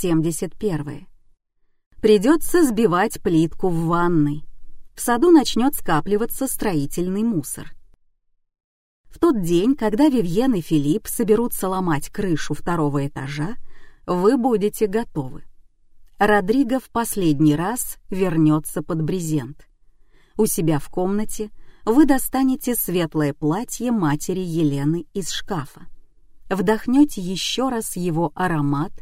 71. Придется сбивать плитку в ванной. В саду начнет скапливаться строительный мусор. В тот день, когда Вивьен и Филипп соберутся ломать крышу второго этажа, вы будете готовы. Родриго в последний раз вернется под брезент. У себя в комнате вы достанете светлое платье матери Елены из шкафа. Вдохнете еще раз его аромат,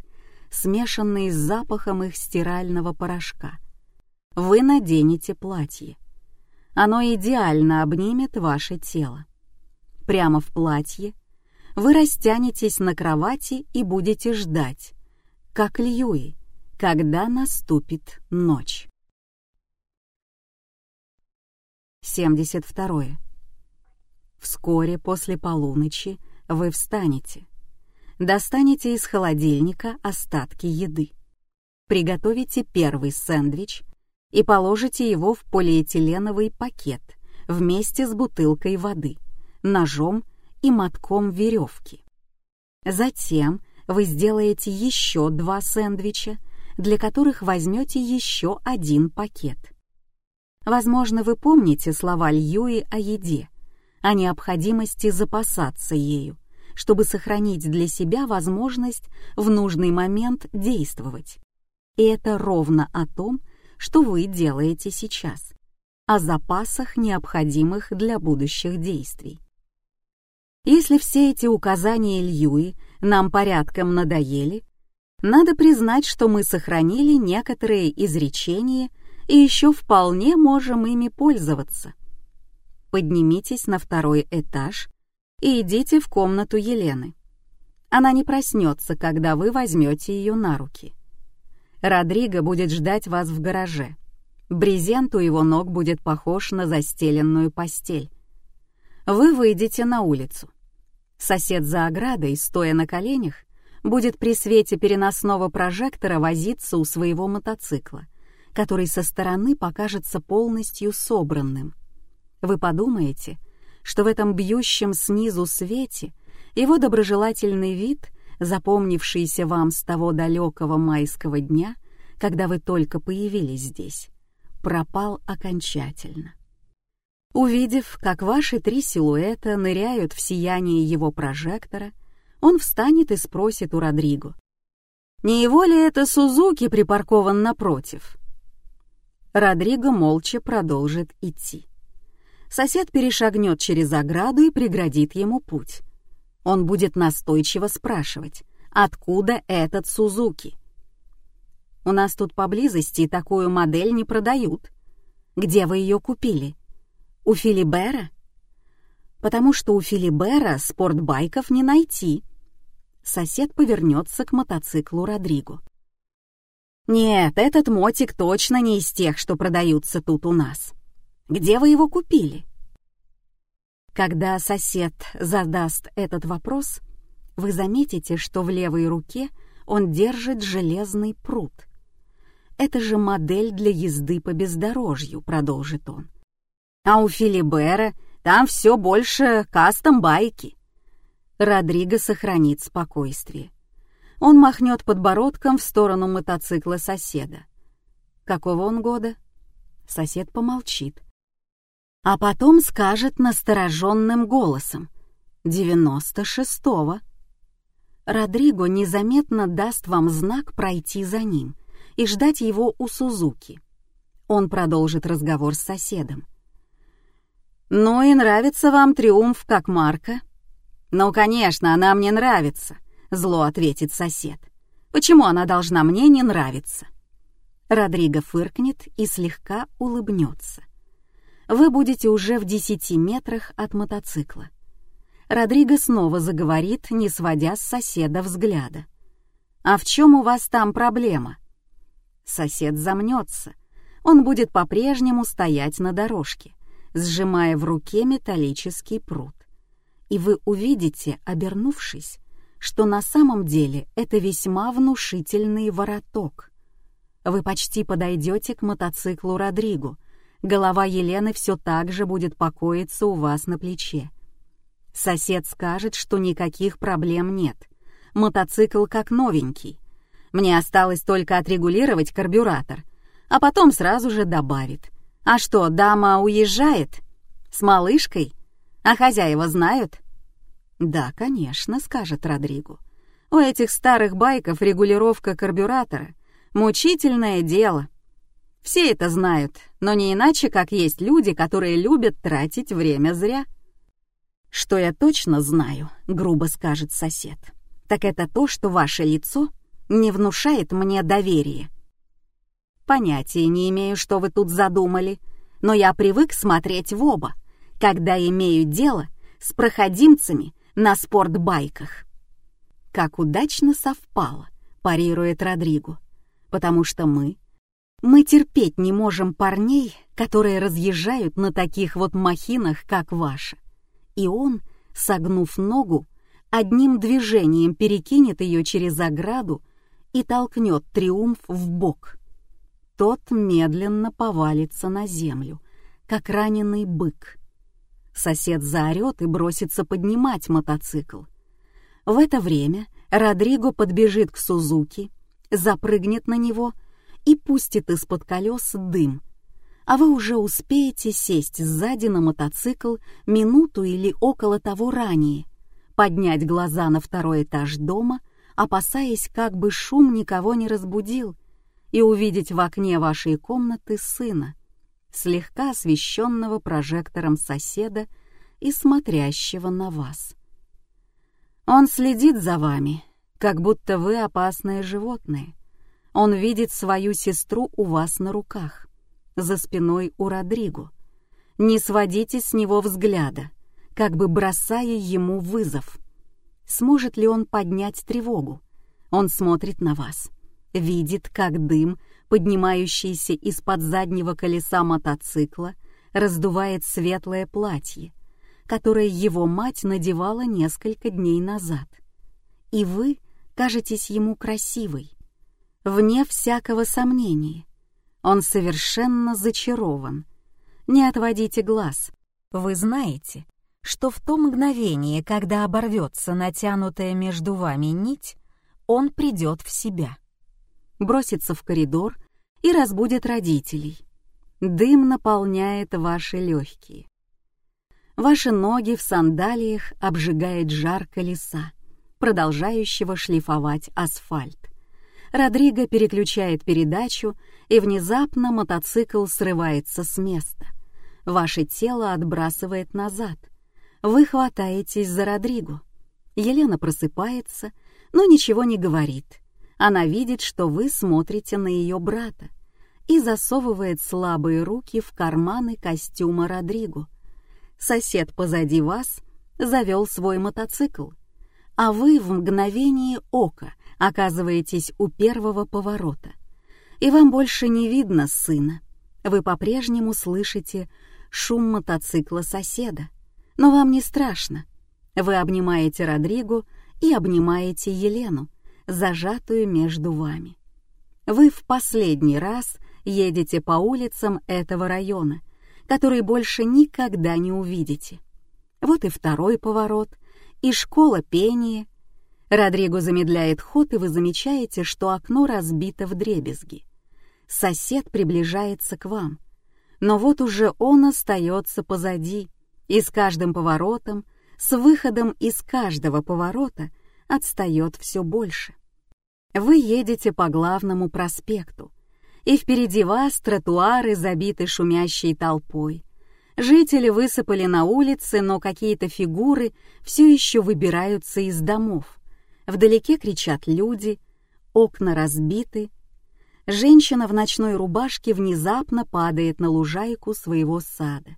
смешанный с запахом их стирального порошка. Вы наденете платье. Оно идеально обнимет ваше тело. Прямо в платье вы растянетесь на кровати и будете ждать, как Льюи, когда наступит ночь. 72. Вскоре после полуночи вы встанете. Достанете из холодильника остатки еды. Приготовите первый сэндвич и положите его в полиэтиленовый пакет вместе с бутылкой воды, ножом и мотком веревки. Затем вы сделаете еще два сэндвича, для которых возьмете еще один пакет. Возможно, вы помните слова Льюи о еде, о необходимости запасаться ею, чтобы сохранить для себя возможность в нужный момент действовать. И это ровно о том, что вы делаете сейчас, о запасах, необходимых для будущих действий. Если все эти указания Льюи нам порядком надоели, надо признать, что мы сохранили некоторые изречения и еще вполне можем ими пользоваться. Поднимитесь на второй этаж и идите в комнату Елены. Она не проснется, когда вы возьмете ее на руки. Родриго будет ждать вас в гараже. Брезент у его ног будет похож на застеленную постель. Вы выйдете на улицу. Сосед за оградой, стоя на коленях, будет при свете переносного прожектора возиться у своего мотоцикла, который со стороны покажется полностью собранным. Вы подумаете, что в этом бьющем снизу свете его доброжелательный вид запомнившийся вам с того далекого майского дня, когда вы только появились здесь, пропал окончательно. Увидев, как ваши три силуэта ныряют в сияние его прожектора, он встанет и спросит у Родриго. «Не его ли это Сузуки припаркован напротив?» Родриго молча продолжит идти. Сосед перешагнет через ограду и преградит ему путь. Он будет настойчиво спрашивать, откуда этот Сузуки. У нас тут поблизости такую модель не продают. Где вы ее купили? У Филибера? Потому что у Филибера спортбайков не найти. Сосед повернется к мотоциклу Родриго. Нет, этот мотик точно не из тех, что продаются тут у нас. Где вы его купили? Когда сосед задаст этот вопрос, вы заметите, что в левой руке он держит железный пруд. «Это же модель для езды по бездорожью», — продолжит он. «А у Филибера там все больше кастом-байки». Родриго сохранит спокойствие. Он махнет подбородком в сторону мотоцикла соседа. Какого он года? Сосед помолчит а потом скажет настороженным голосом «девяносто шестого». Родриго незаметно даст вам знак пройти за ним и ждать его у Сузуки. Он продолжит разговор с соседом. «Ну и нравится вам триумф как марка?» «Ну, конечно, она мне нравится», — зло ответит сосед. «Почему она должна мне не нравиться?» Родриго фыркнет и слегка улыбнется вы будете уже в десяти метрах от мотоцикла. Родриго снова заговорит, не сводя с соседа взгляда. «А в чем у вас там проблема?» Сосед замнется. Он будет по-прежнему стоять на дорожке, сжимая в руке металлический пруд. И вы увидите, обернувшись, что на самом деле это весьма внушительный вороток. Вы почти подойдете к мотоциклу Родриго — голова Елены все так же будет покоиться у вас на плече. Сосед скажет, что никаких проблем нет. Мотоцикл как новенький. Мне осталось только отрегулировать карбюратор, а потом сразу же добавит. А что, дама уезжает? С малышкой? А хозяева знают? Да, конечно, скажет Родригу. У этих старых байков регулировка карбюратора — мучительное дело. Все это знают, но не иначе, как есть люди, которые любят тратить время зря. «Что я точно знаю», — грубо скажет сосед, «так это то, что ваше лицо не внушает мне доверия. Понятия не имею, что вы тут задумали, но я привык смотреть в оба, когда имею дело с проходимцами на спортбайках. Как удачно совпало, парирует Родриго, потому что мы, мы терпеть не можем парней, которые разъезжают на таких вот махинах, как ваша. И он, согнув ногу, одним движением перекинет ее через ограду и толкнет триумф в бок. Тот медленно повалится на землю, как раненый бык. Сосед заорет и бросится поднимать мотоцикл. В это время Родриго подбежит к Сузуки, запрыгнет на него и пустит из-под колес дым. А вы уже успеете сесть сзади на мотоцикл минуту или около того ранее, поднять глаза на второй этаж дома, опасаясь, как бы шум никого не разбудил, и увидеть в окне вашей комнаты сына, слегка освещенного прожектором соседа и смотрящего на вас. Он следит за вами, как будто вы опасное животное. Он видит свою сестру у вас на руках, за спиной у Родриго. Не сводите с него взгляда, как бы бросая ему вызов. Сможет ли он поднять тревогу? Он смотрит на вас, видит, как дым поднимающийся из-под заднего колеса мотоцикла, раздувает светлое платье, которое его мать надевала несколько дней назад. И вы кажетесь ему красивой, вне всякого сомнения. Он совершенно зачарован. Не отводите глаз. Вы знаете, что в то мгновение, когда оборвется натянутая между вами нить, он придет в себя бросится в коридор и разбудит родителей. Дым наполняет ваши легкие. Ваши ноги в сандалиях обжигает жар колеса, продолжающего шлифовать асфальт. Родриго переключает передачу, и внезапно мотоцикл срывается с места. Ваше тело отбрасывает назад. Вы хватаетесь за Родриго. Елена просыпается, но ничего не говорит. Она видит, что вы смотрите на ее брата и засовывает слабые руки в карманы костюма Родриго. Сосед позади вас завел свой мотоцикл, а вы в мгновение ока оказываетесь у первого поворота. И вам больше не видно сына. Вы по-прежнему слышите шум мотоцикла соседа. Но вам не страшно. Вы обнимаете Родриго и обнимаете Елену, зажатую между вами. Вы в последний раз едете по улицам этого района, который больше никогда не увидите. Вот и второй поворот, и школа пения. Родриго замедляет ход, и вы замечаете, что окно разбито в дребезги. Сосед приближается к вам, но вот уже он остается позади, и с каждым поворотом, с выходом из каждого поворота отстает все больше. Вы едете по главному проспекту, и впереди вас тротуары забиты шумящей толпой. Жители высыпали на улицы, но какие-то фигуры все еще выбираются из домов. Вдалеке кричат люди, окна разбиты. Женщина в ночной рубашке внезапно падает на лужайку своего сада.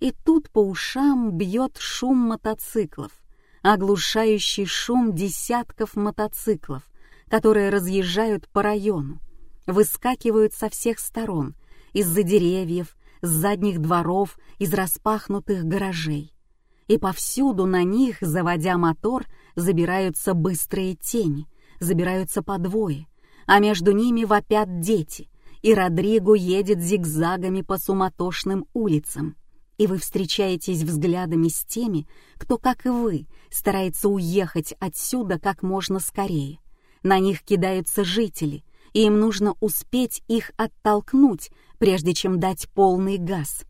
И тут по ушам бьет шум мотоциклов, оглушающий шум десятков мотоциклов, которые разъезжают по району, выскакивают со всех сторон, из-за деревьев, с задних дворов, из распахнутых гаражей. И повсюду на них, заводя мотор, забираются быстрые тени, забираются по двое, а между ними вопят дети, и Родриго едет зигзагами по суматошным улицам. И вы встречаетесь взглядами с теми, кто, как и вы, старается уехать отсюда как можно скорее, На них кидаются жители, и им нужно успеть их оттолкнуть, прежде чем дать полный газ.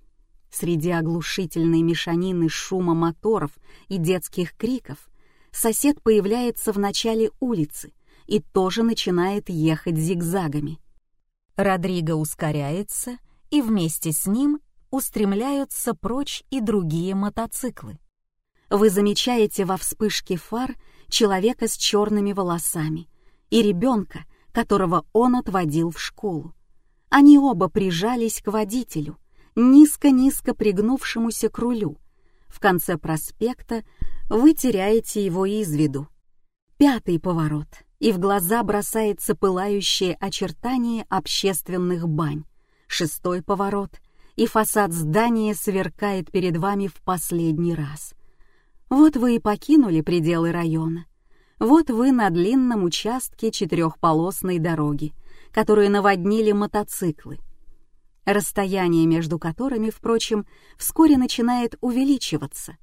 Среди оглушительной мешанины шума моторов и детских криков сосед появляется в начале улицы и тоже начинает ехать зигзагами. Родриго ускоряется, и вместе с ним устремляются прочь и другие мотоциклы. Вы замечаете во вспышке фар человека с черными волосами и ребенка, которого он отводил в школу. Они оба прижались к водителю, низко-низко пригнувшемуся к рулю. В конце проспекта вы теряете его из виду. Пятый поворот, и в глаза бросается пылающее очертание общественных бань. Шестой поворот, и фасад здания сверкает перед вами в последний раз. Вот вы и покинули пределы района. Вот вы на длинном участке четырехполосной дороги, которую наводнили мотоциклы, расстояние между которыми, впрочем, вскоре начинает увеличиваться,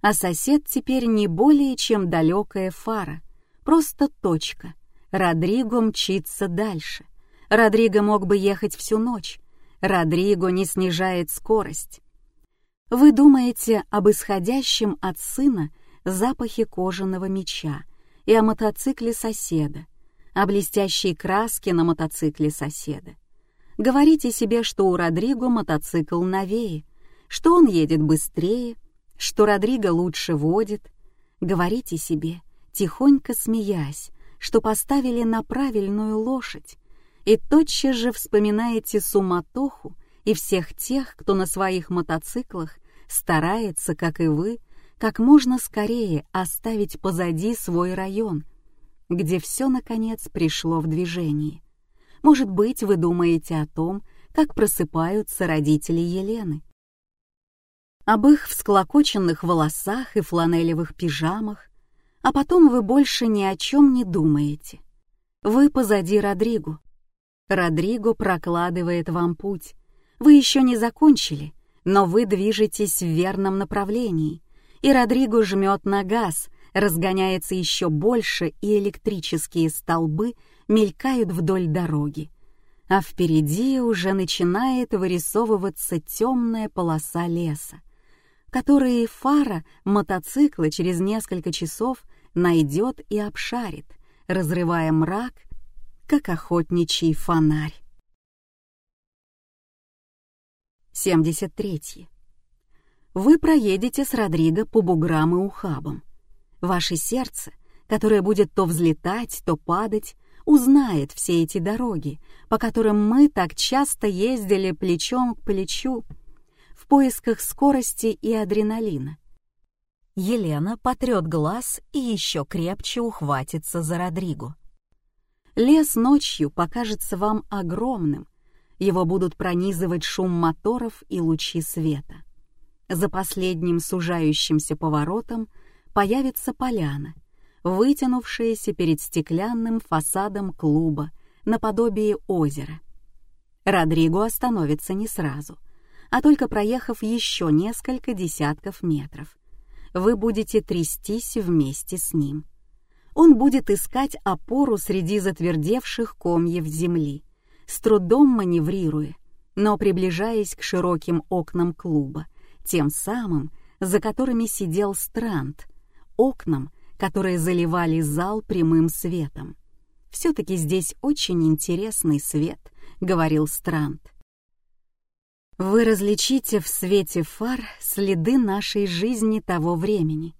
а сосед теперь не более чем далекая фара, просто точка. Родриго мчится дальше. Родриго мог бы ехать всю ночь. Родриго не снижает скорость. Вы думаете об исходящем от сына запахе кожаного меча и о мотоцикле соседа, о блестящей краске на мотоцикле соседа. Говорите себе, что у Родриго мотоцикл новее, что он едет быстрее, что Родриго лучше водит. Говорите себе, тихонько смеясь, что поставили на правильную лошадь, и тотчас же вспоминаете суматоху и всех тех, кто на своих мотоциклах старается, как и вы, как можно скорее оставить позади свой район, где все, наконец, пришло в движение. Может быть, вы думаете о том, как просыпаются родители Елены. Об их всклокоченных волосах и фланелевых пижамах, а потом вы больше ни о чем не думаете. Вы позади Родриго. Родриго прокладывает вам путь. Вы еще не закончили, но вы движетесь в верном направлении, и Родриго жмет на газ, разгоняется еще больше, и электрические столбы мелькают вдоль дороги. А впереди уже начинает вырисовываться темная полоса леса, которые фара мотоцикла через несколько часов найдет и обшарит, разрывая мрак, как охотничий фонарь. 73. Вы проедете с Родриго по буграм и ухабам. Ваше сердце, которое будет то взлетать, то падать, узнает все эти дороги, по которым мы так часто ездили плечом к плечу поисках скорости и адреналина. Елена потрет глаз и еще крепче ухватится за Родриго. Лес ночью покажется вам огромным, его будут пронизывать шум моторов и лучи света. За последним сужающимся поворотом появится поляна, вытянувшаяся перед стеклянным фасадом клуба наподобие озера. Родриго остановится не сразу, а только проехав еще несколько десятков метров. Вы будете трястись вместе с ним. Он будет искать опору среди затвердевших комьев земли, с трудом маневрируя, но приближаясь к широким окнам клуба, тем самым, за которыми сидел Странт, окнам, которые заливали зал прямым светом. «Все-таки здесь очень интересный свет», — говорил Странт. «Вы различите в свете фар следы нашей жизни того времени.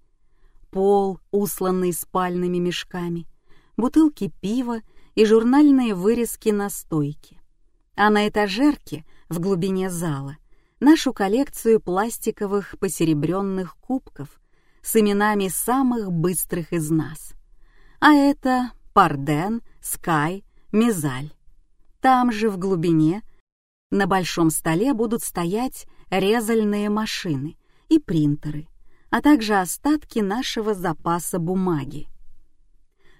Пол, усланный спальными мешками, бутылки пива и журнальные вырезки на стойке. А на этажерке, в глубине зала, нашу коллекцию пластиковых посеребренных кубков с именами самых быстрых из нас. А это Парден, Скай, Мизаль. Там же в глубине на большом столе будут стоять резальные машины и принтеры, а также остатки нашего запаса бумаги.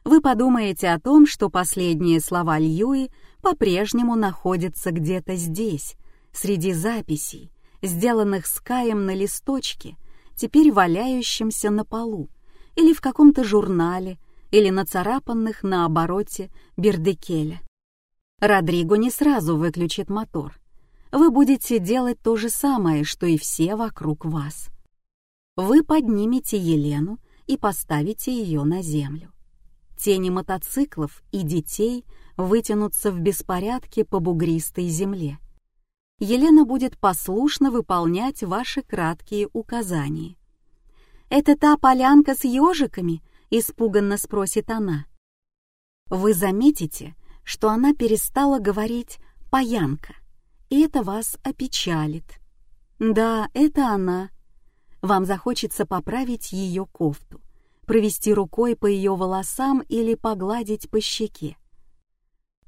Вы подумаете о том, что последние слова Льюи по-прежнему находятся где-то здесь, среди записей, сделанных Скаем на листочке — теперь валяющимся на полу, или в каком-то журнале, или нацарапанных на обороте бердекеля. Родриго не сразу выключит мотор. Вы будете делать то же самое, что и все вокруг вас. Вы поднимете Елену и поставите ее на землю. Тени мотоциклов и детей вытянутся в беспорядке по бугристой земле. Елена будет послушно выполнять ваши краткие указания. «Это та полянка с ежиками?» — испуганно спросит она. Вы заметите, что она перестала говорить «паянка», и это вас опечалит. Да, это она. Вам захочется поправить ее кофту, провести рукой по ее волосам или погладить по щеке.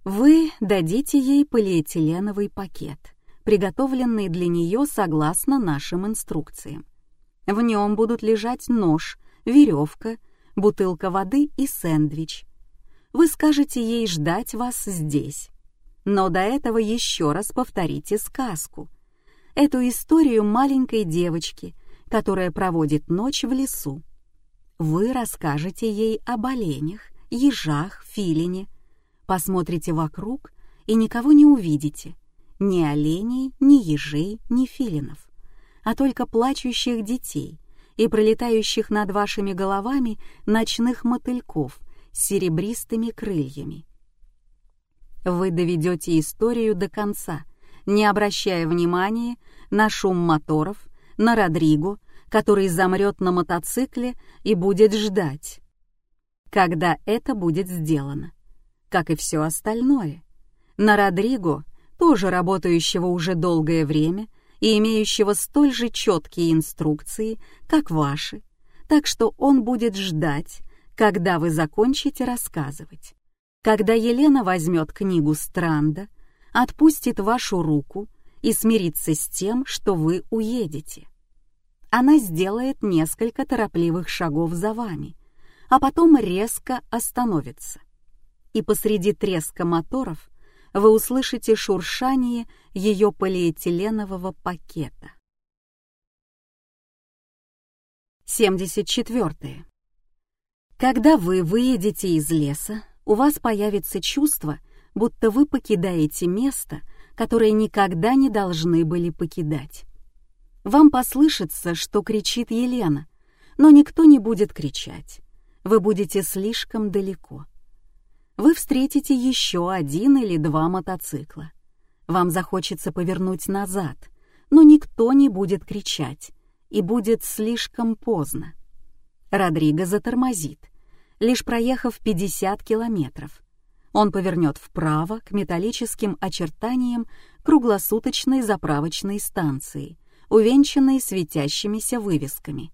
Вы дадите ей полиэтиленовый пакет, приготовленный для нее согласно нашим инструкциям. В нем будут лежать нож, веревка, бутылка воды и сэндвич. Вы скажете ей ждать вас здесь. Но до этого еще раз повторите сказку. Эту историю маленькой девочки, которая проводит ночь в лесу. Вы расскажете ей об оленях, ежах, филине. Посмотрите вокруг и никого не увидите. Ни оленей, ни ежей, ни филинов. А только плачущих детей и пролетающих над вашими головами ночных мотыльков серебристыми крыльями. Вы доведете историю до конца, не обращая внимания на шум моторов, на Родриго, который замрет на мотоцикле и будет ждать, когда это будет сделано, как и все остальное. На Родриго, тоже работающего уже долгое время и имеющего столь же четкие инструкции, как ваши, так что он будет ждать, когда вы закончите рассказывать. Когда Елена возьмет книгу Странда, отпустит вашу руку и смирится с тем, что вы уедете. Она сделает несколько торопливых шагов за вами, а потом резко остановится. И посреди треска моторов вы услышите шуршание ее полиэтиленового пакета. 74. Когда вы выедете из леса, у вас появится чувство, будто вы покидаете место, которое никогда не должны были покидать. Вам послышится, что кричит Елена, но никто не будет кричать. Вы будете слишком далеко. Вы встретите еще один или два мотоцикла. Вам захочется повернуть назад, но никто не будет кричать, и будет слишком поздно. Родриго затормозит лишь проехав 50 километров. Он повернет вправо к металлическим очертаниям круглосуточной заправочной станции, увенчанной светящимися вывесками.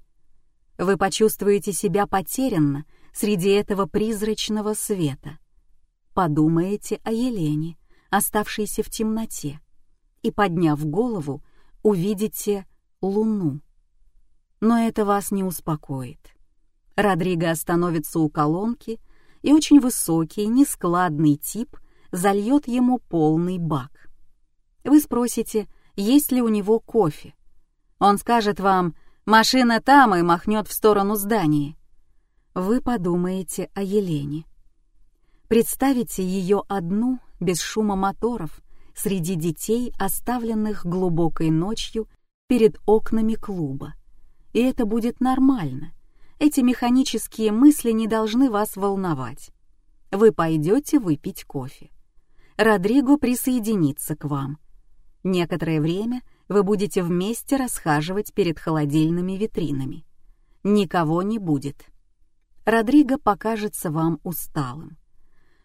Вы почувствуете себя потерянно среди этого призрачного света. Подумаете о Елене, оставшейся в темноте, и, подняв голову, увидите луну. Но это вас не успокоит. Родриго остановится у колонки, и очень высокий, нескладный тип зальет ему полный бак. Вы спросите, есть ли у него кофе. Он скажет вам «машина там» и махнет в сторону здания. Вы подумаете о Елене. Представите ее одну, без шума моторов, среди детей, оставленных глубокой ночью перед окнами клуба. И это будет нормально эти механические мысли не должны вас волновать. Вы пойдете выпить кофе. Родриго присоединится к вам. Некоторое время вы будете вместе расхаживать перед холодильными витринами. Никого не будет. Родриго покажется вам усталым.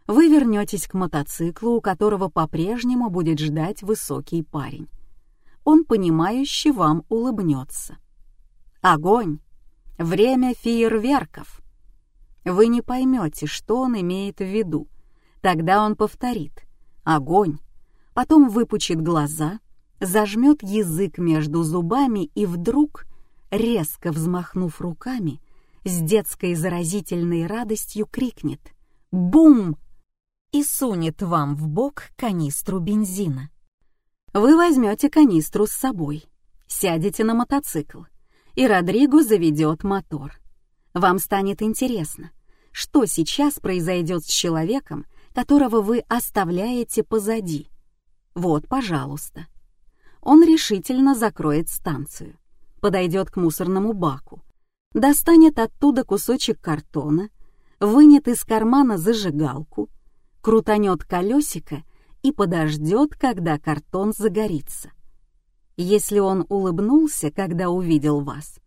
Вы вернетесь к мотоциклу, у которого по-прежнему будет ждать высокий парень. Он, понимающе вам улыбнется. Огонь! Время фейерверков. Вы не поймете, что он имеет в виду. Тогда он повторит «Огонь», потом выпучит глаза, зажмет язык между зубами и вдруг, резко взмахнув руками, с детской заразительной радостью крикнет «Бум!» и сунет вам в бок канистру бензина. Вы возьмете канистру с собой, сядете на мотоцикл, и Родриго заведет мотор. Вам станет интересно, что сейчас произойдет с человеком, которого вы оставляете позади. Вот, пожалуйста. Он решительно закроет станцию, подойдет к мусорному баку, достанет оттуда кусочек картона, вынет из кармана зажигалку, крутанет колесико и подождет, когда картон загорится. Если он улыбнулся, когда увидел вас,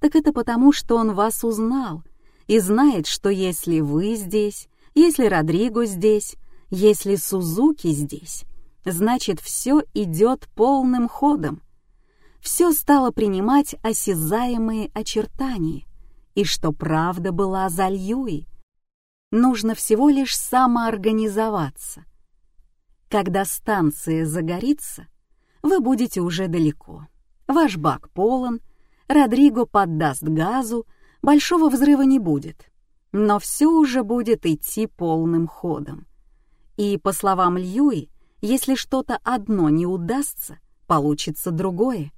так это потому, что он вас узнал и знает, что если вы здесь, если Родриго здесь, если Сузуки здесь, значит, все идет полным ходом. Все стало принимать осязаемые очертания, и что правда была за Льюи. Нужно всего лишь самоорганизоваться. Когда станция загорится, вы будете уже далеко. Ваш бак полон, Родриго поддаст газу, большого взрыва не будет. Но все уже будет идти полным ходом. И, по словам Льюи, если что-то одно не удастся, получится другое.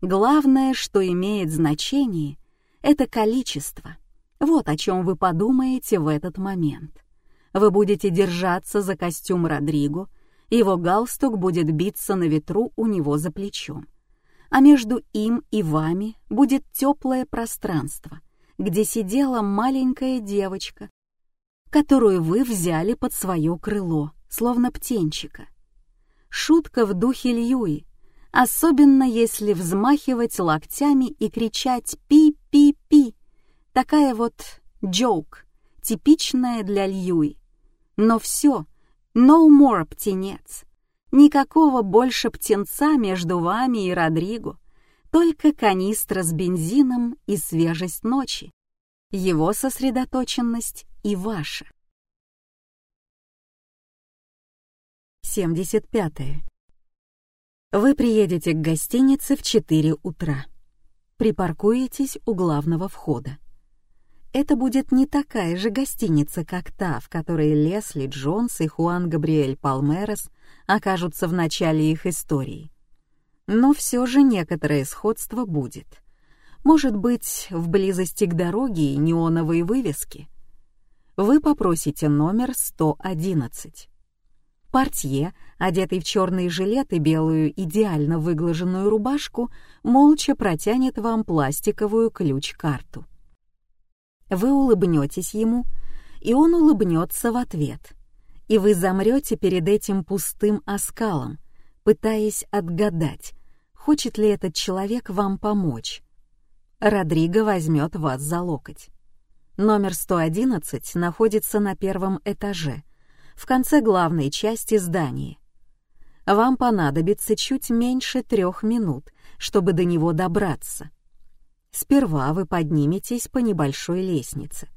Главное, что имеет значение, это количество. Вот о чем вы подумаете в этот момент. Вы будете держаться за костюм Родриго, его галстук будет биться на ветру у него за плечом. А между им и вами будет теплое пространство, где сидела маленькая девочка, которую вы взяли под свое крыло, словно птенчика. Шутка в духе Льюи, особенно если взмахивать локтями и кричать «пи-пи-пи». Такая вот джоук, типичная для Льюи. Но все, No more, птенец. Никакого больше птенца между вами и Родриго. Только канистра с бензином и свежесть ночи. Его сосредоточенность и ваша. 75. -е. Вы приедете к гостинице в 4 утра. Припаркуетесь у главного входа это будет не такая же гостиница, как та, в которой Лесли Джонс и Хуан Габриэль Палмерес окажутся в начале их истории. Но все же некоторое сходство будет. Может быть, в близости к дороге и неоновые вывески. Вы попросите номер 111. Портье, одетый в черный жилет и белую идеально выглаженную рубашку, молча протянет вам пластиковую ключ-карту. Вы улыбнетесь ему, и он улыбнется в ответ. И вы замрете перед этим пустым оскалом, пытаясь отгадать, хочет ли этот человек вам помочь. Родриго возьмет вас за локоть. Номер 111 находится на первом этаже, в конце главной части здания. Вам понадобится чуть меньше трех минут, чтобы до него добраться. Сперва вы подниметесь по небольшой лестнице,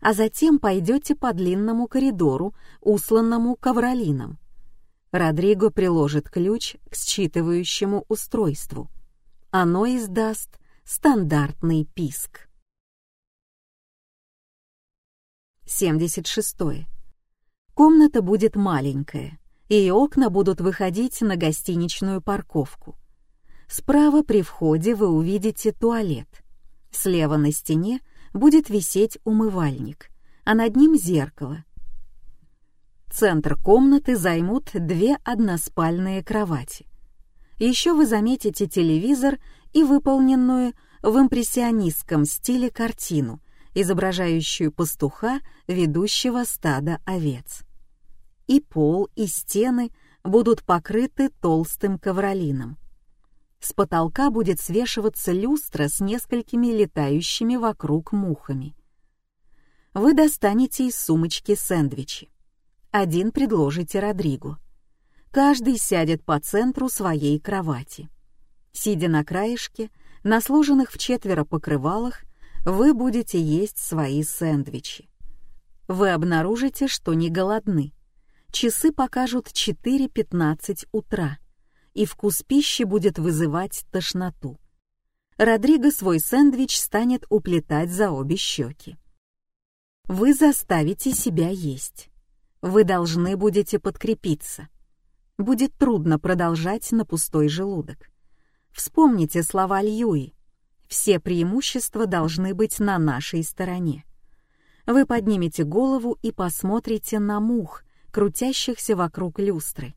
а затем пойдете по длинному коридору, усланному ковролином. Родриго приложит ключ к считывающему устройству. Оно издаст стандартный писк. 76. Комната будет маленькая, и окна будут выходить на гостиничную парковку. Справа при входе вы увидите туалет. Слева на стене будет висеть умывальник, а над ним зеркало. Центр комнаты займут две односпальные кровати. Еще вы заметите телевизор и выполненную в импрессионистском стиле картину, изображающую пастуха, ведущего стада овец. И пол, и стены будут покрыты толстым ковролином. С потолка будет свешиваться люстра с несколькими летающими вокруг мухами. Вы достанете из сумочки сэндвичи. Один предложите Родриго. Каждый сядет по центру своей кровати. Сидя на краешке, на сложенных в четверо покрывалах, вы будете есть свои сэндвичи. Вы обнаружите, что не голодны. Часы покажут 4.15 утра и вкус пищи будет вызывать тошноту. Родриго свой сэндвич станет уплетать за обе щеки. Вы заставите себя есть. Вы должны будете подкрепиться. Будет трудно продолжать на пустой желудок. Вспомните слова Льюи. Все преимущества должны быть на нашей стороне. Вы поднимете голову и посмотрите на мух, крутящихся вокруг люстры.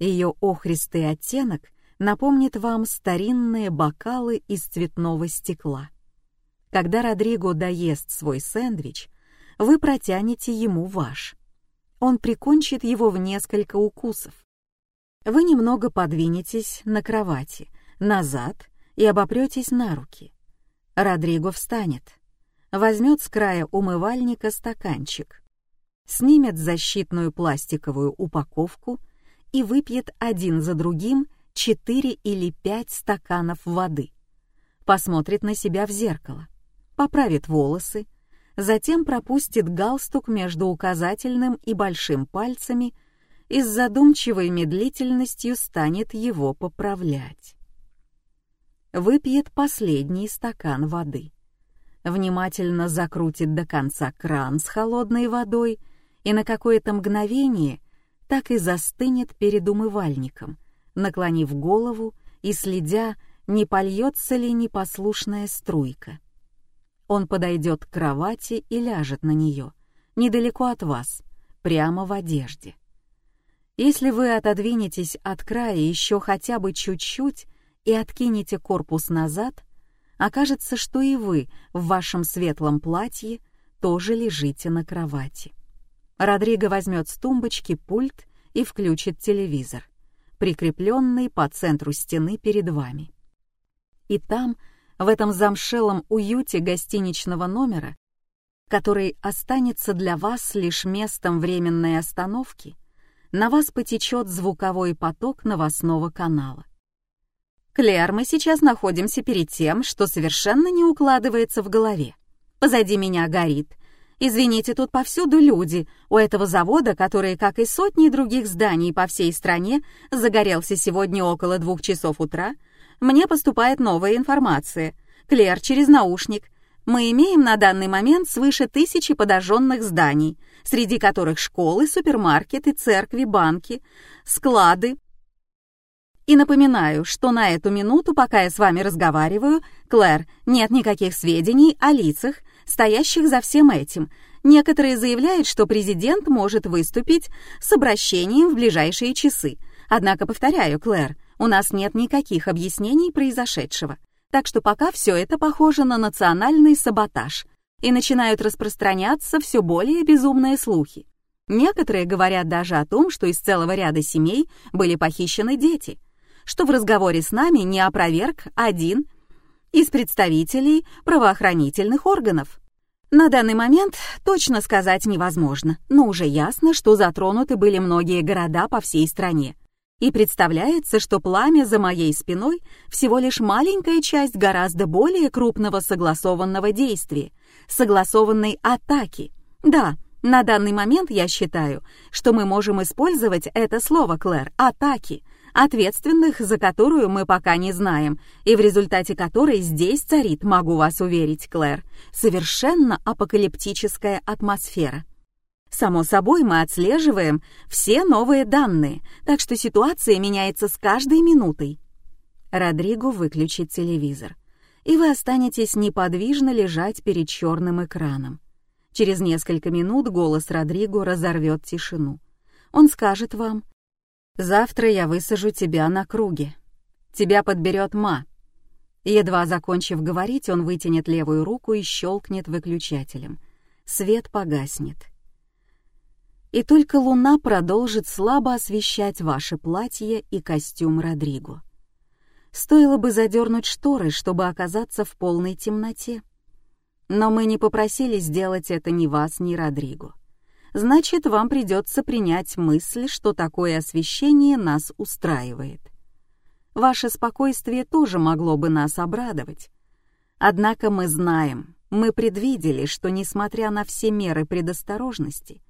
Ее охристый оттенок напомнит вам старинные бокалы из цветного стекла. Когда Родриго доест свой сэндвич, вы протянете ему ваш. Он прикончит его в несколько укусов. Вы немного подвинетесь на кровати, назад и обопретесь на руки. Родриго встанет, возьмет с края умывальника стаканчик, снимет защитную пластиковую упаковку и выпьет один за другим четыре или пять стаканов воды. Посмотрит на себя в зеркало, поправит волосы, затем пропустит галстук между указательным и большим пальцами и с задумчивой медлительностью станет его поправлять. Выпьет последний стакан воды. Внимательно закрутит до конца кран с холодной водой и на какое-то мгновение так и застынет перед умывальником, наклонив голову и следя, не польется ли непослушная струйка. Он подойдет к кровати и ляжет на нее, недалеко от вас, прямо в одежде. Если вы отодвинетесь от края еще хотя бы чуть-чуть и откинете корпус назад, окажется, что и вы в вашем светлом платье тоже лежите на кровати. Родриго возьмет с тумбочки пульт и включит телевизор, прикрепленный по центру стены перед вами. И там в этом замшелом уюте гостиничного номера, который останется для вас лишь местом временной остановки, на вас потечет звуковой поток новостного канала. «Клэр, мы сейчас находимся перед тем, что совершенно не укладывается в голове. Позади меня горит. Извините, тут повсюду люди. У этого завода, который, как и сотни других зданий по всей стране, загорелся сегодня около двух часов утра, мне поступает новая информация. Клер через наушник. Мы имеем на данный момент свыше тысячи подожженных зданий, среди которых школы, супермаркеты, церкви, банки, склады. И напоминаю, что на эту минуту, пока я с вами разговариваю, Клэр, нет никаких сведений о лицах, стоящих за всем этим. Некоторые заявляют, что президент может выступить с обращением в ближайшие часы. Однако, повторяю, Клэр, у нас нет никаких объяснений произошедшего. Так что пока все это похоже на национальный саботаж, и начинают распространяться все более безумные слухи. Некоторые говорят даже о том, что из целого ряда семей были похищены дети, что в разговоре с нами не опроверг один из представителей правоохранительных органов. На данный момент точно сказать невозможно, но уже ясно, что затронуты были многие города по всей стране, и представляется, что пламя за моей спиной всего лишь маленькая часть гораздо более крупного согласованного действия, согласованной атаки. Да, на данный момент я считаю, что мы можем использовать это слово, Клэр, атаки, ответственных за которую мы пока не знаем, и в результате которой здесь царит, могу вас уверить, Клэр, совершенно апокалиптическая атмосфера. Само собой, мы отслеживаем все новые данные, так что ситуация меняется с каждой минутой. Родриго выключит телевизор, и вы останетесь неподвижно лежать перед черным экраном. Через несколько минут голос Родриго разорвет тишину. Он скажет вам, «Завтра я высажу тебя на круге. Тебя подберет Ма». Едва закончив говорить, он вытянет левую руку и щелкнет выключателем. Свет погаснет и только луна продолжит слабо освещать ваше платье и костюм Родриго. Стоило бы задернуть шторы, чтобы оказаться в полной темноте. Но мы не попросили сделать это ни вас, ни Родриго. Значит, вам придется принять мысль, что такое освещение нас устраивает. Ваше спокойствие тоже могло бы нас обрадовать. Однако мы знаем, мы предвидели, что, несмотря на все меры предосторожности,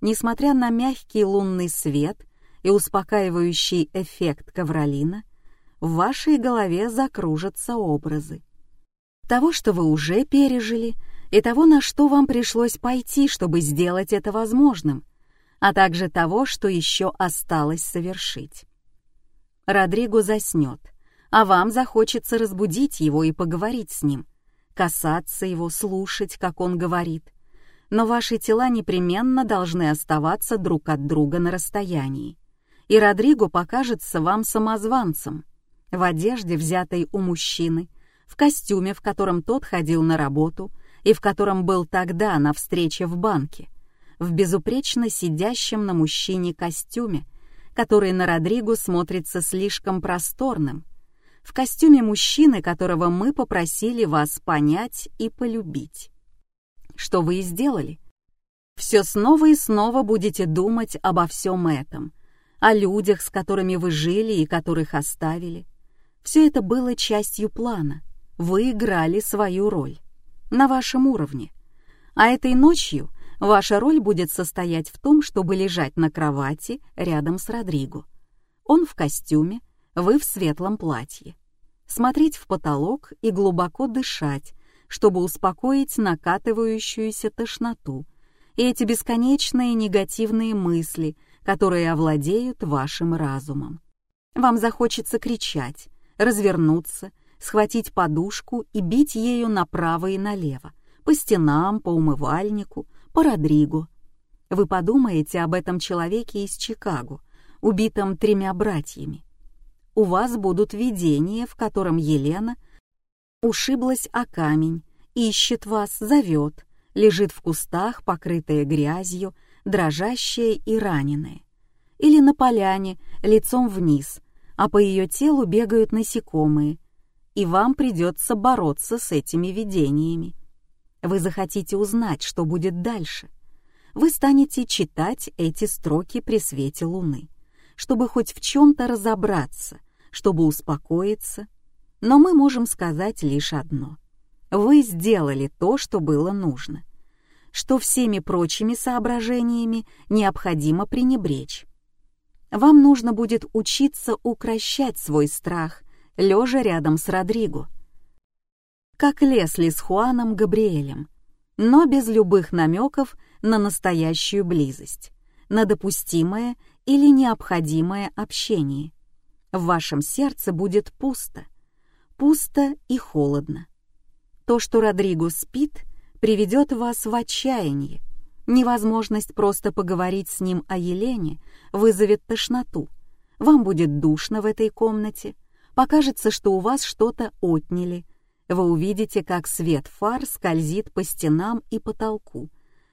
Несмотря на мягкий лунный свет и успокаивающий эффект ковролина, в вашей голове закружатся образы. Того, что вы уже пережили, и того, на что вам пришлось пойти, чтобы сделать это возможным, а также того, что еще осталось совершить. Родриго заснет, а вам захочется разбудить его и поговорить с ним, касаться его, слушать, как он говорит — но ваши тела непременно должны оставаться друг от друга на расстоянии. И Родриго покажется вам самозванцем, в одежде, взятой у мужчины, в костюме, в котором тот ходил на работу и в котором был тогда на встрече в банке, в безупречно сидящем на мужчине костюме, который на Родриго смотрится слишком просторным, в костюме мужчины, которого мы попросили вас понять и полюбить. Что вы и сделали. Все снова и снова будете думать обо всем этом, о людях, с которыми вы жили и которых оставили. Все это было частью плана. Вы играли свою роль. На вашем уровне. А этой ночью ваша роль будет состоять в том, чтобы лежать на кровати рядом с Родриго. Он в костюме, вы в светлом платье. Смотреть в потолок и глубоко дышать, чтобы успокоить накатывающуюся тошноту и эти бесконечные негативные мысли, которые овладеют вашим разумом. Вам захочется кричать, развернуться, схватить подушку и бить ею направо и налево, по стенам, по умывальнику, по Родригу. Вы подумаете об этом человеке из Чикаго, убитом тремя братьями. У вас будут видения, в котором Елена ушиблась о камень, ищет вас, зовет, лежит в кустах, покрытая грязью, дрожащая и раненая. Или на поляне, лицом вниз, а по ее телу бегают насекомые, и вам придется бороться с этими видениями. Вы захотите узнать, что будет дальше. Вы станете читать эти строки при свете луны, чтобы хоть в чем-то разобраться, чтобы успокоиться. Но мы можем сказать лишь одно. Вы сделали то, что было нужно, что всеми прочими соображениями необходимо пренебречь. Вам нужно будет учиться укращать свой страх, лежа рядом с Родриго. Как Лесли с Хуаном Габриэлем, но без любых намеков на настоящую близость, на допустимое или необходимое общение. В вашем сердце будет пусто, пусто и холодно. То, что Родриго спит, приведет вас в отчаяние, Невозможность просто поговорить с ним о Елене вызовет тошноту. Вам будет душно в этой комнате. Покажется, что у вас что-то отняли. Вы увидите, как свет фар скользит по стенам и потолку.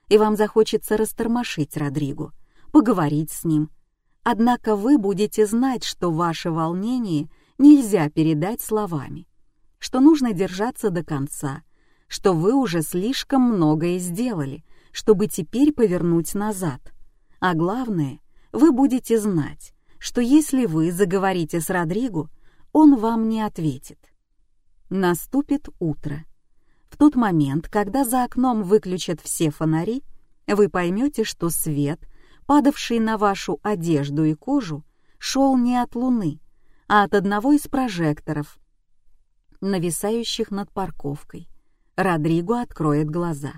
И вам захочется растормошить Родриго, поговорить с ним. Однако вы будете знать, что ваше волнение нельзя передать словами, что нужно держаться до конца, что вы уже слишком многое сделали — чтобы теперь повернуть назад. А главное, вы будете знать, что если вы заговорите с Родриго, он вам не ответит. Наступит утро. В тот момент, когда за окном выключат все фонари, вы поймете, что свет, падавший на вашу одежду и кожу, шел не от луны, а от одного из прожекторов, нависающих над парковкой. Родриго откроет глаза.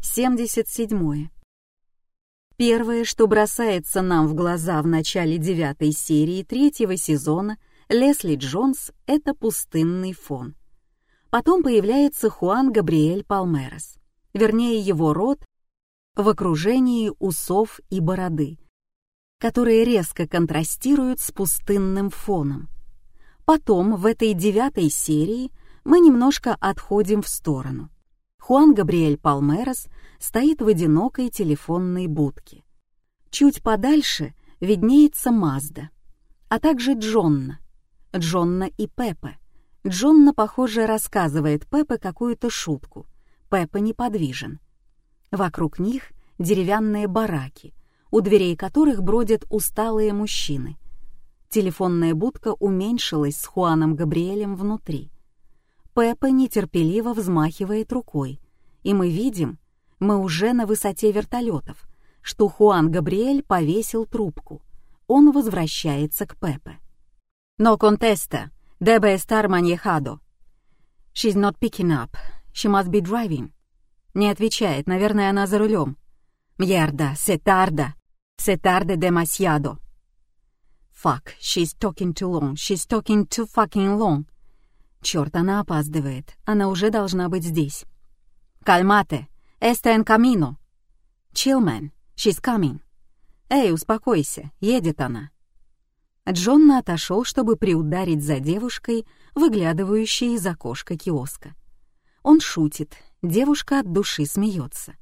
77. Первое, что бросается нам в глаза в начале девятой серии третьего сезона Лесли Джонс — это пустынный фон. Потом появляется Хуан Габриэль Палмерес, вернее его род в окружении усов и бороды, которые резко контрастируют с пустынным фоном. Потом в этой девятой серии мы немножко отходим в сторону — Хуан Габриэль Палмерос стоит в одинокой телефонной будке. Чуть подальше виднеется Мазда, а также Джонна. Джонна и Пеппа. Джонна, похоже, рассказывает Пеппе какую-то шутку. Пеппа неподвижен. Вокруг них деревянные бараки, у дверей которых бродят усталые мужчины. Телефонная будка уменьшилась с Хуаном Габриэлем внутри — Пеппа нетерпеливо взмахивает рукой, и мы видим, мы уже на высоте вертолетов, что Хуан Габриэль повесил трубку. Он возвращается к Пеппе. «No contesta, debe estar manejado. She's not picking up. She must be driving». Не отвечает, наверное, она за рулем. «Mierda, se tarda. Se tarde demasiado». «Fuck, she's talking too long. She's talking too fucking long». Черт, она опаздывает. Она уже должна быть здесь. «Кальмате! Эсте эн камино!» «Чилмен! She's coming!» «Эй, успокойся, едет она!» Джонна отошел, чтобы приударить за девушкой, выглядывающей из окошка киоска. Он шутит, девушка от души смеется.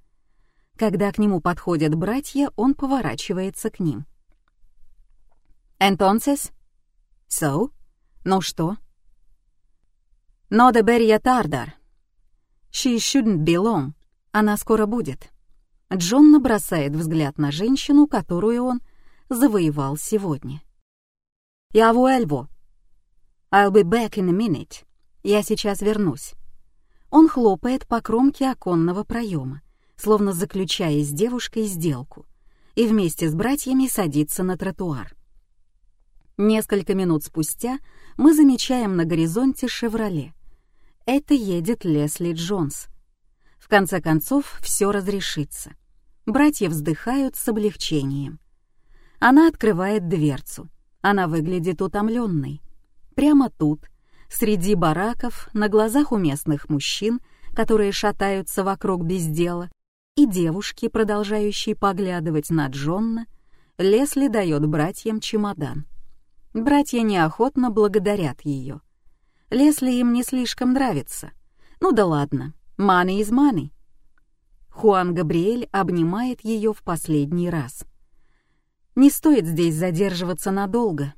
Когда к нему подходят братья, он поворачивается к ним. «Entonces?» «So?» «Ну что?» «No debería tardar». «She shouldn't be long». Она скоро будет. Джон бросает взгляд на женщину, которую он завоевал сегодня. «Я vuelvo». «I'll be back in a minute». «Я сейчас вернусь». Он хлопает по кромке оконного проема, словно заключая с девушкой сделку, и вместе с братьями садится на тротуар. Несколько минут спустя мы замечаем на горизонте «Шевроле». Это едет Лесли Джонс. В конце концов, все разрешится. Братья вздыхают с облегчением. Она открывает дверцу. Она выглядит утомленной. Прямо тут, среди бараков, на глазах у местных мужчин, которые шатаются вокруг без дела, и девушки, продолжающие поглядывать на Джонна, Лесли дает братьям чемодан. Братья неохотно благодарят ее. Лесли им не слишком нравится. Ну да ладно, money is money. Хуан Габриэль обнимает ее в последний раз. Не стоит здесь задерживаться надолго.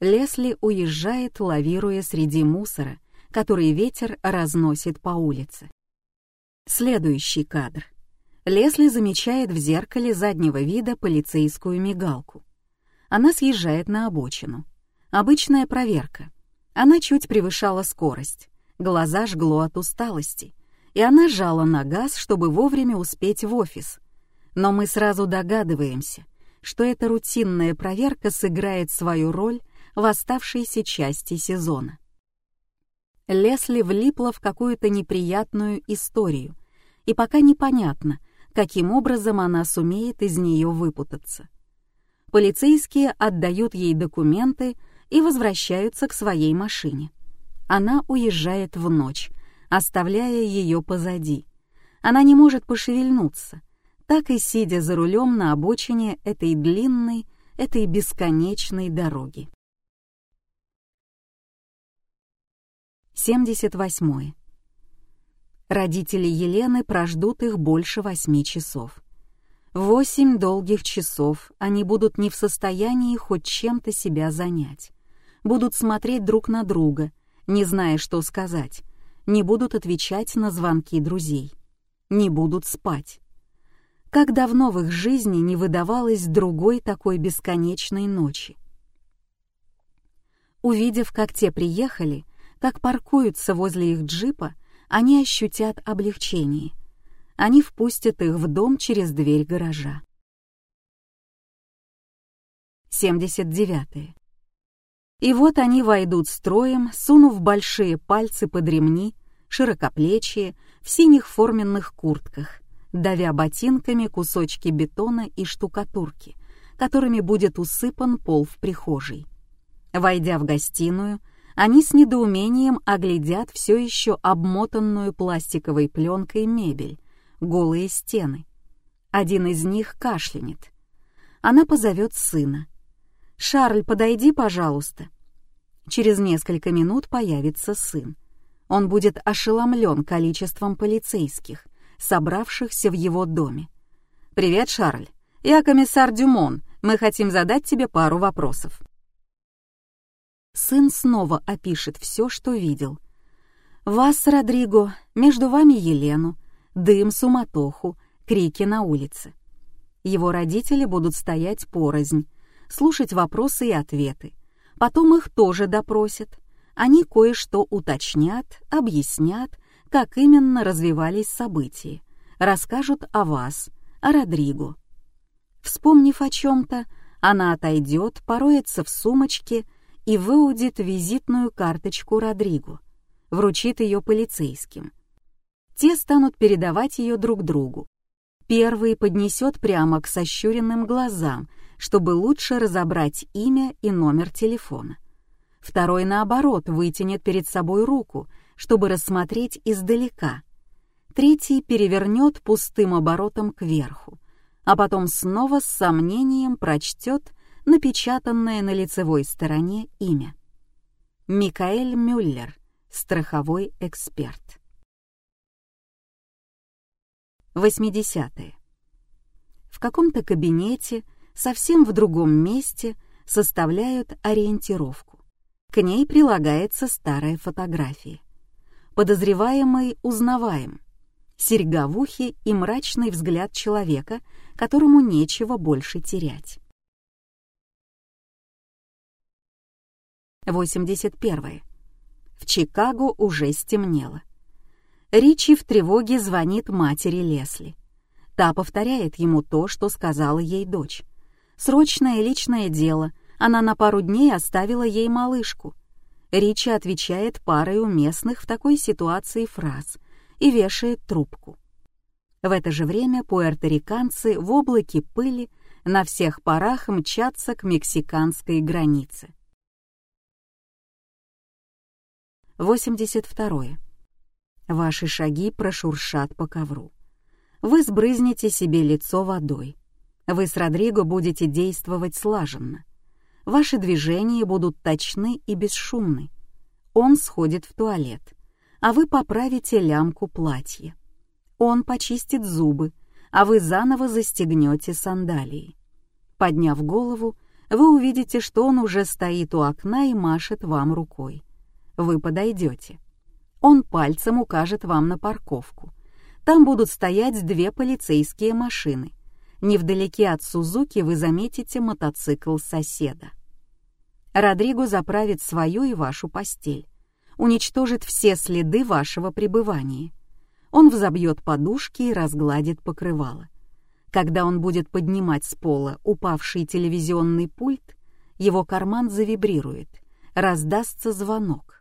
Лесли уезжает, лавируя среди мусора, который ветер разносит по улице. Следующий кадр. Лесли замечает в зеркале заднего вида полицейскую мигалку. Она съезжает на обочину. Обычная проверка. Она чуть превышала скорость. Глаза жгло от усталости. И она жала на газ, чтобы вовремя успеть в офис. Но мы сразу догадываемся, что эта рутинная проверка сыграет свою роль в оставшейся части сезона. Лесли влипла в какую-то неприятную историю, и пока непонятно, каким образом она сумеет из нее выпутаться. Полицейские отдают ей документы и возвращаются к своей машине. Она уезжает в ночь, оставляя ее позади. Она не может пошевельнуться, так и сидя за рулем на обочине этой длинной, этой бесконечной дороги. 78. Родители Елены прождут их больше восьми часов. Восемь долгих часов они будут не в состоянии хоть чем-то себя занять. Будут смотреть друг на друга, не зная, что сказать, не будут отвечать на звонки друзей, не будут спать. Как давно в их жизни не выдавалось другой такой бесконечной ночи. Увидев, как те приехали, как паркуются возле их джипа, они ощутят облегчение. Они впустят их в дом через дверь гаража. 79. И вот они войдут строем, сунув большие пальцы под ремни, широкоплечие, в синих форменных куртках, давя ботинками кусочки бетона и штукатурки, которыми будет усыпан пол в прихожей. Войдя в гостиную, они с недоумением оглядят все еще обмотанную пластиковой пленкой мебель, голые стены. Один из них кашлянет. Она позовет сына. «Шарль, подойди, пожалуйста». Через несколько минут появится сын. Он будет ошеломлен количеством полицейских, собравшихся в его доме. «Привет, Шарль. Я комиссар Дюмон. Мы хотим задать тебе пару вопросов» сын снова опишет все, что видел. Вас, Родриго, между вами Елену, дым, суматоху, крики на улице. Его родители будут стоять порознь, слушать вопросы и ответы. Потом их тоже допросят. Они кое-что уточнят, объяснят, как именно развивались события, расскажут о вас, о Родриго. Вспомнив о чем-то, она отойдет, пороется в сумочке и выудит визитную карточку Родригу, вручит ее полицейским. Те станут передавать ее друг другу. Первый поднесет прямо к сощуренным глазам, чтобы лучше разобрать имя и номер телефона. Второй, наоборот, вытянет перед собой руку, чтобы рассмотреть издалека. третий перевернет пустым оборотом кверху, а потом снова с сомнением прочтет напечатанное на лицевой стороне имя. Микаэль Мюллер, страховой эксперт. 80. В каком-то кабинете, совсем в другом месте, составляют ориентировку. К ней прилагается старая фотография. Подозреваемый узнаваем. Серьга в ухе и мрачный взгляд человека, которому нечего больше терять. 81. В Чикаго уже стемнело. Ричи в тревоге звонит матери Лесли. Та повторяет ему то, что сказала ей дочь. Срочное личное дело, она на пару дней оставила ей малышку. Ричи отвечает парой уместных в такой ситуации фраз и вешает трубку. В это же время пуэрториканцы в облаке пыли на всех парах мчатся к мексиканской границе. 82. Ваши шаги прошуршат по ковру. Вы сбрызнете себе лицо водой. Вы с Родриго будете действовать слаженно. Ваши движения будут точны и бесшумны. Он сходит в туалет, а вы поправите лямку платья. Он почистит зубы, а вы заново застегнете сандалии. Подняв голову, вы увидите, что он уже стоит у окна и машет вам рукой. Вы подойдете. Он пальцем укажет вам на парковку. Там будут стоять две полицейские машины. Невдалеке от Сузуки вы заметите мотоцикл соседа. Родриго заправит свою и вашу постель, уничтожит все следы вашего пребывания. Он взобьет подушки и разгладит покрывало. Когда он будет поднимать с пола упавший телевизионный пульт, его карман завибрирует, раздастся звонок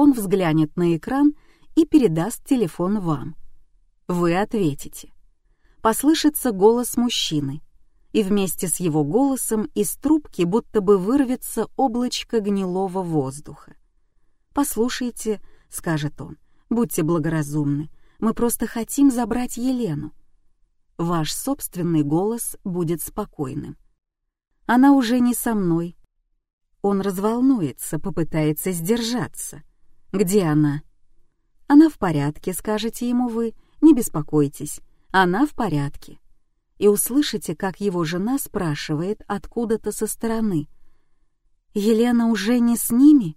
он взглянет на экран и передаст телефон вам. Вы ответите. Послышится голос мужчины, и вместе с его голосом из трубки будто бы вырвется облачко гнилого воздуха. «Послушайте», — скажет он, — «будьте благоразумны, мы просто хотим забрать Елену». Ваш собственный голос будет спокойным. Она уже не со мной. Он разволнуется, попытается сдержаться. Где она? Она в порядке, скажете ему вы, не беспокойтесь, она в порядке. И услышите, как его жена спрашивает откуда-то со стороны. Елена уже не с ними?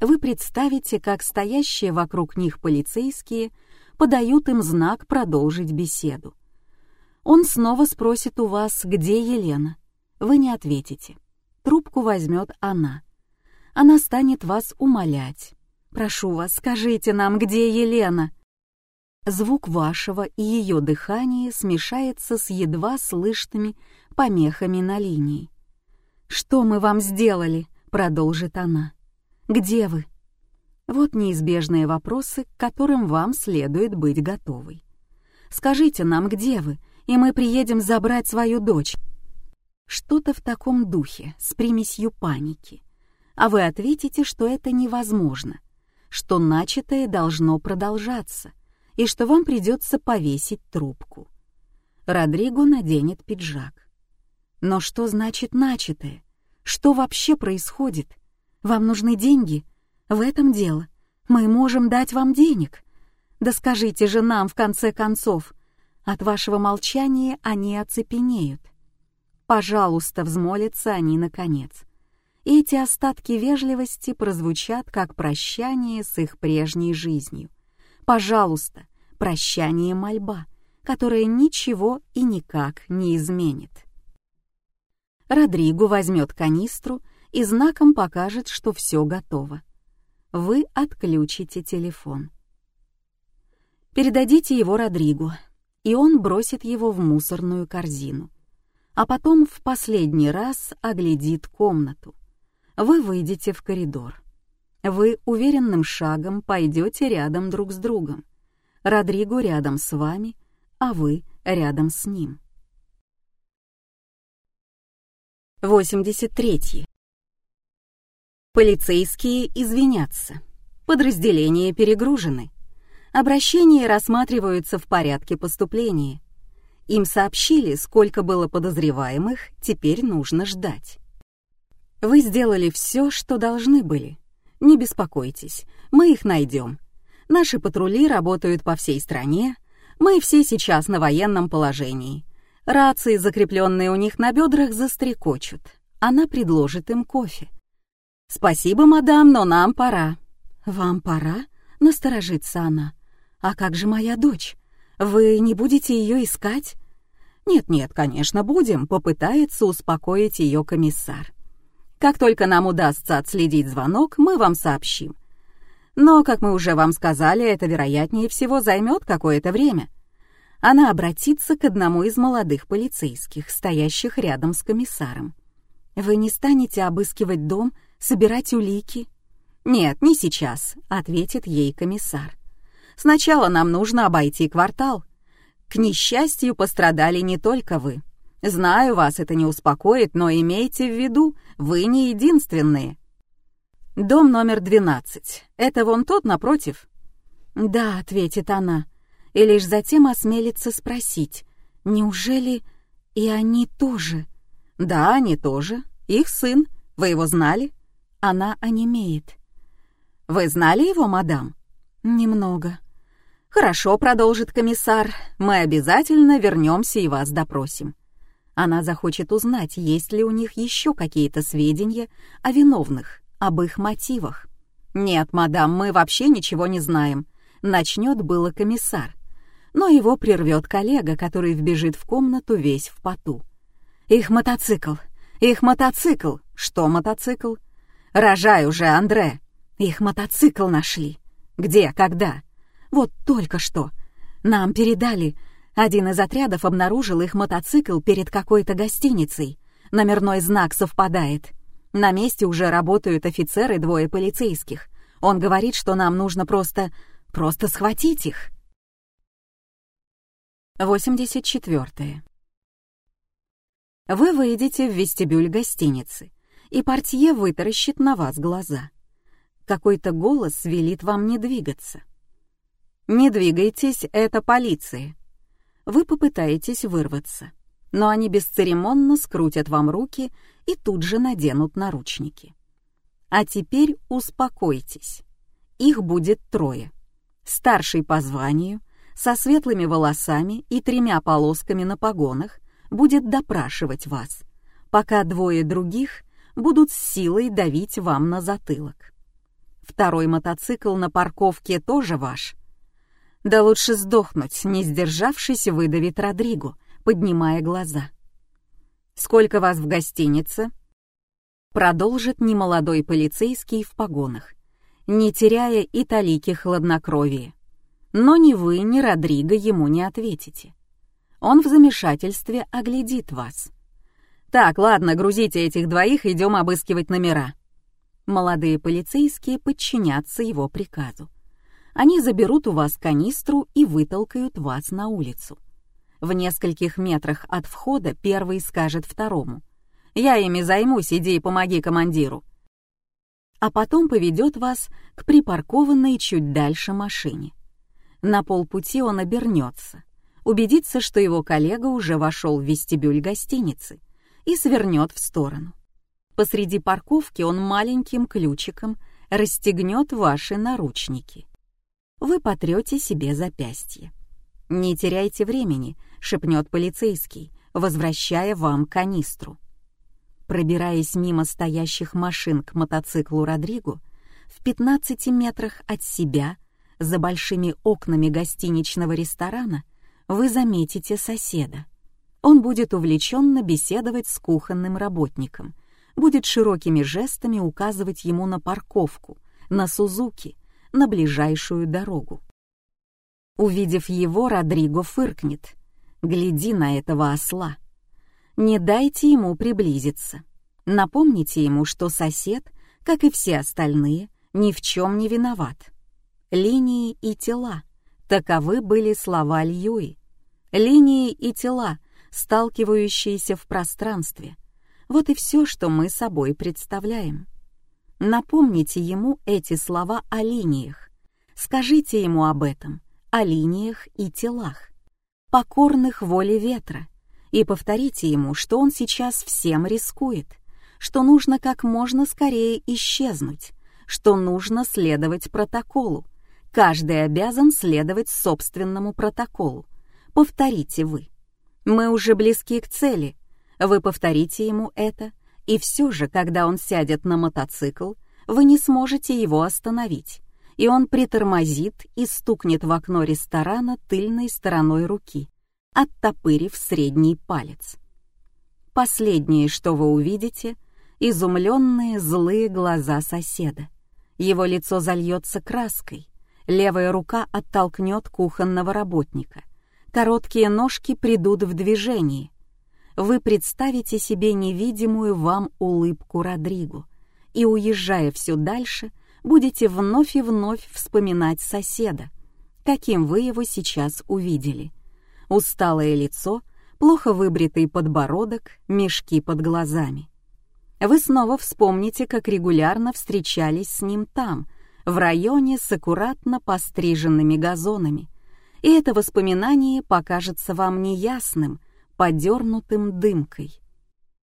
Вы представите, как стоящие вокруг них полицейские подают им знак продолжить беседу. Он снова спросит у вас, где Елена. Вы не ответите. Трубку возьмет она она станет вас умолять. «Прошу вас, скажите нам, где Елена?» Звук вашего и ее дыхания смешается с едва слышными помехами на линии. «Что мы вам сделали?» — продолжит она. «Где вы?» Вот неизбежные вопросы, к которым вам следует быть готовой. «Скажите нам, где вы, и мы приедем забрать свою дочь». Что-то в таком духе, с примесью паники а вы ответите, что это невозможно, что начатое должно продолжаться и что вам придется повесить трубку. Родриго наденет пиджак. Но что значит начатое? Что вообще происходит? Вам нужны деньги? В этом дело. Мы можем дать вам денег. Да скажите же нам, в конце концов. От вашего молчания они оцепенеют. Пожалуйста, взмолятся они наконец и эти остатки вежливости прозвучат как прощание с их прежней жизнью. Пожалуйста, прощание мольба, которая ничего и никак не изменит. Родриго возьмет канистру и знаком покажет, что все готово. Вы отключите телефон. Передадите его Родриго, и он бросит его в мусорную корзину. А потом в последний раз оглядит комнату вы выйдете в коридор. Вы уверенным шагом пойдете рядом друг с другом. Родриго рядом с вами, а вы рядом с ним. 83. Полицейские извинятся. Подразделения перегружены. Обращения рассматриваются в порядке поступления. Им сообщили, сколько было подозреваемых, теперь нужно ждать. Вы сделали все, что должны были. Не беспокойтесь, мы их найдем. Наши патрули работают по всей стране, мы все сейчас на военном положении. Рации, закрепленные у них на бедрах, застрекочут. Она предложит им кофе. «Спасибо, мадам, но нам пора». «Вам пора?» — насторожится она. «А как же моя дочь? Вы не будете ее искать?» «Нет-нет, конечно, будем», — попытается успокоить ее комиссар. «Как только нам удастся отследить звонок, мы вам сообщим. Но, как мы уже вам сказали, это, вероятнее всего, займет какое-то время она обратится к одному из молодых полицейских, стоящих рядом с комиссаром. «Вы не станете обыскивать дом, собирать улики?» «Нет, не сейчас», — ответит ей комиссар. «Сначала нам нужно обойти квартал. К несчастью, пострадали не только вы. Знаю, вас это не успокоит, но имейте в виду, вы не единственные». «Дом номер 12. Это вон тот напротив?» «Да», — ответит она, и лишь затем осмелится спросить, неужели и они тоже? Да, они тоже. Их сын. Вы его знали? Она онемеет. Вы знали его, мадам? Немного. Хорошо, продолжит комиссар. Мы обязательно вернемся и вас допросим. Она захочет узнать, есть ли у них еще какие-то сведения о виновных, об их мотивах. «Нет, мадам, мы вообще ничего не знаем», — начнет было комиссар но его прервет коллега, который вбежит в комнату весь в поту. «Их мотоцикл! Их мотоцикл! Что мотоцикл? Рожай уже, Андре! Их мотоцикл нашли! Где? Когда? Вот только что! Нам передали. Один из отрядов обнаружил их мотоцикл перед какой-то гостиницей. Номерной знак совпадает. На месте уже работают офицеры, двое полицейских. Он говорит, что нам нужно просто... просто схватить их. 84. Вы выйдете в вестибюль гостиницы, и портье вытаращит на вас глаза. Какой-то голос велит вам не двигаться. «Не двигайтесь, это полиция». Вы попытаетесь вырваться, но они бесцеремонно скрутят вам руки и тут же наденут наручники. А теперь успокойтесь. Их будет трое. Старший по званию — со светлыми волосами и тремя полосками на погонах будет допрашивать вас, пока двое других будут с силой давить вам на затылок. Второй мотоцикл на парковке тоже ваш. Да лучше сдохнуть, не сдержавшись, выдавит Родриго, поднимая глаза. «Сколько вас в гостинице?» Продолжит немолодой полицейский в погонах, не теряя и талики хладнокровия. Но ни вы, ни Родриго ему не ответите. Он в замешательстве оглядит вас. «Так, ладно, грузите этих двоих, идем обыскивать номера». Молодые полицейские подчинятся его приказу. Они заберут у вас канистру и вытолкают вас на улицу. В нескольких метрах от входа первый скажет второму. «Я ими займусь, иди и помоги командиру». А потом поведет вас к припаркованной чуть дальше машине. На полпути он обернется, убедится, что его коллега уже вошел в вестибюль гостиницы и свернет в сторону. Посреди парковки он маленьким ключиком расстегнет ваши наручники. Вы потрете себе запястье. «Не теряйте времени», — шепнет полицейский, возвращая вам канистру. Пробираясь мимо стоящих машин к мотоциклу Родриго, в 15 метрах от себя за большими окнами гостиничного ресторана вы заметите соседа. Он будет увлеченно беседовать с кухонным работником, будет широкими жестами указывать ему на парковку, на Сузуки, на ближайшую дорогу. Увидев его, Родриго фыркнет. «Гляди на этого осла!» Не дайте ему приблизиться. Напомните ему, что сосед, как и все остальные, ни в чем не виноват линии и тела. Таковы были слова Льюи. Линии и тела, сталкивающиеся в пространстве. Вот и все, что мы собой представляем. Напомните ему эти слова о линиях. Скажите ему об этом, о линиях и телах, покорных воле ветра, и повторите ему, что он сейчас всем рискует, что нужно как можно скорее исчезнуть, что нужно следовать протоколу. Каждый обязан следовать собственному протоколу. Повторите вы. Мы уже близки к цели. Вы повторите ему это, и все же, когда он сядет на мотоцикл, вы не сможете его остановить, и он притормозит и стукнет в окно ресторана тыльной стороной руки, оттопырив средний палец. Последнее, что вы увидите, изумленные злые глаза соседа. Его лицо зальется краской, левая рука оттолкнет кухонного работника, короткие ножки придут в движение. Вы представите себе невидимую вам улыбку Родригу и, уезжая все дальше, будете вновь и вновь вспоминать соседа, каким вы его сейчас увидели — усталое лицо, плохо выбритый подбородок, мешки под глазами. Вы снова вспомните, как регулярно встречались с ним там, в районе с аккуратно постриженными газонами, и это воспоминание покажется вам неясным, подернутым дымкой.